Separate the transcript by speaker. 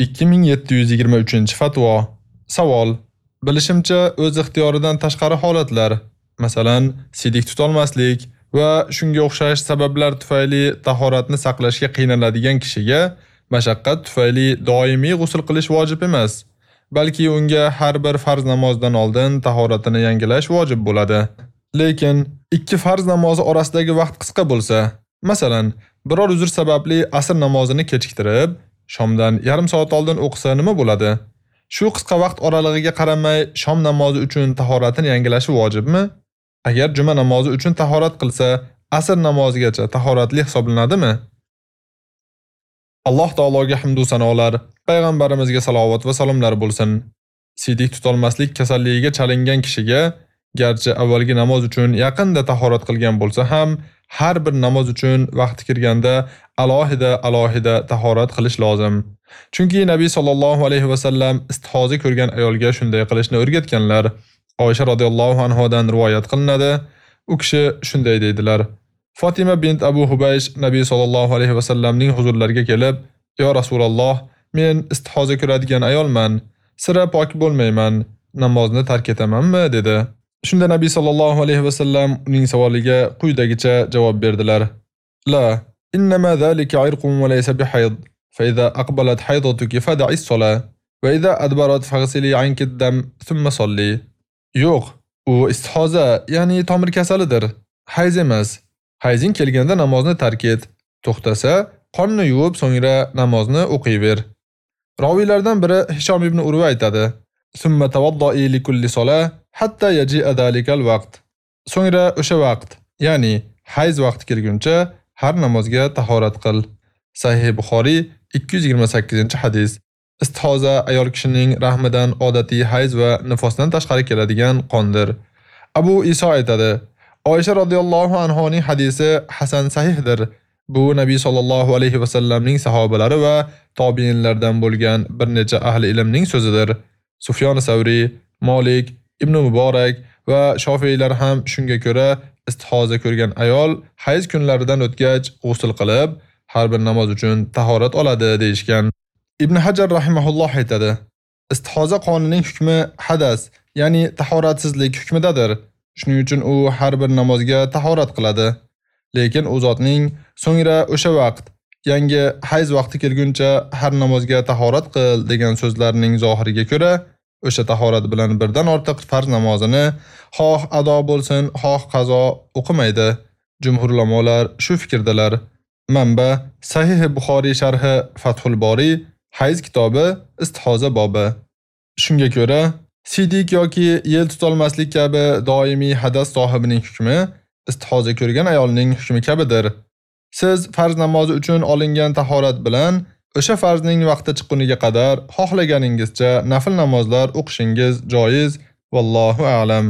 Speaker 1: 2723-fatvo. Savol: Bilishimcha, o'z ixtiyoridan tashqari holatlar, masalan, sidik tutolmaslik va shunga o'xshash sabablar tufayli tahoratni saqlashga qiynaladigan kishiga mashaqqat tufayli doimiy g'usl qilish vojib emas, balki unga har bir farz namozdan oldin tahoratini yangilash vojib bo'ladi. Lekin ikki farz namozi orasidagi vaqt qisqa bo'lsa, masalan, biror uzr sababli asr namozini kechiktirib, shomdan yarim soat oldin o'qisa nima bo'ladi? Shu qisqa vaqt oralig'iga qaramay shom namozi uchun tahoratini yangilashi vojibmi? Agar juma namozi uchun tahorat qilsa, asr namozigacha tahoratli hisoblanadimi? Alloh taologa hamd va sanolar, payg'ambarimizga salovat va salomlar bo'lsin. Sidik tutolmaslik kasalligiga chalingan kishiga garchi avvalgi namoz uchun yaqinda tahorat qilgan bo'lsa ham, har bir namoz uchun vaqti kirganda alohida alohida tahorat qilish lozim. Chunki Nabiy sallallohu alayhi va sallam istihoza ko'rgan ayolga shunday qilishni o'rgatganlar. Oysha radhiyallohu anhodan rivoyat qilinadi. U kishi shunday deydilar: Fatima bint Abu Hubaysh Nabiy sallallohu alayhi va sallamning huzurlariga kelib, "Ya Rasululloh, men istihoza ko'radigan ayolman. Sira pok bo'lmayman. Namozni tark etamanmi?" dedi. Shunda Nabiy sallallohu alayhi va sallam uning savoliga quyidagicha javob berdilar: "La, innama zalika irqun wa laysa bihayd. Fa idza aqbalat haydatuki fad'i as-salah va idza adbarat faghsili 'anki ad-dam thumma salli." Yo'q, u istihoza, ya'ni tomir kasalidir. Hayz emas. Hayzing kelganda namozni tark et. To'xtasa, qonni yuvib, so'ngra namozni o'qiyver. Roviylardan biri Hishom ibn Urva aytadi: "Summa tawadda'i li kulli salah hatta yaji'a zalikal vaqt." So'ngra o'sha vaqt, ya'ni hayz vaqti kelguncha har namozga tahorat qil. Sahih Buxoriy 228-hadis. Istihoza ayol kishining rahmidan odatiy hayz va nifosdan tashqari keladigan qondir. Abu Iso aytadi: Oysha radhiyallohu anhoning hadisi hasan sahihdir. Bu Nabiy sallallohu alayhi va sallamning sahobalari va tobiinlardan bo'lgan bir necha ahli ilmning so'zidir. Sufyon Savri, Malik, Ibn Muborak va Shofiylar ham shunga ko'ra istihoza ko'rgan ayol hayz kunlaridan o'tgach g'usl qilib, har bir namoz uchun tahorat oladi deyishgan. Ibn Hajar rahimahulloh aytadi: Istihoza qonining hukmi hadas, ya'ni tahoratsizlik hukmidadir. Shuning uchun u har bir namozga tahorat qiladi. Lekin u zotning so'ngra o'sha vaqt, yangi hayz vaqti kelguncha har namozga tahorat qil degan so'zlarining zohiriga ko'ra, o'sha tahorat bilan birdan ortiq farz namozini xoh ado bo'lsin, xoh qazo o'qimaydi. Jumhur ulamolar shu fikrdalar. Manba: Sahih Buxoriy sharhi Fathul Bori, hayz kitobi, istihoza bobi. Shunga ko'ra, sidik yoki yel tutolmaslik kabi doimiy hadas sohibining hukmi istihoza ko'rgan ayolning hukmi kabidir. Siz farz namozi uchun olingan tahorat bilan o'sha farzning vaqti chiqquniga qadar xohlaganingizcha nafil namozlar o'qishingiz joiz. Vallohu a'lam.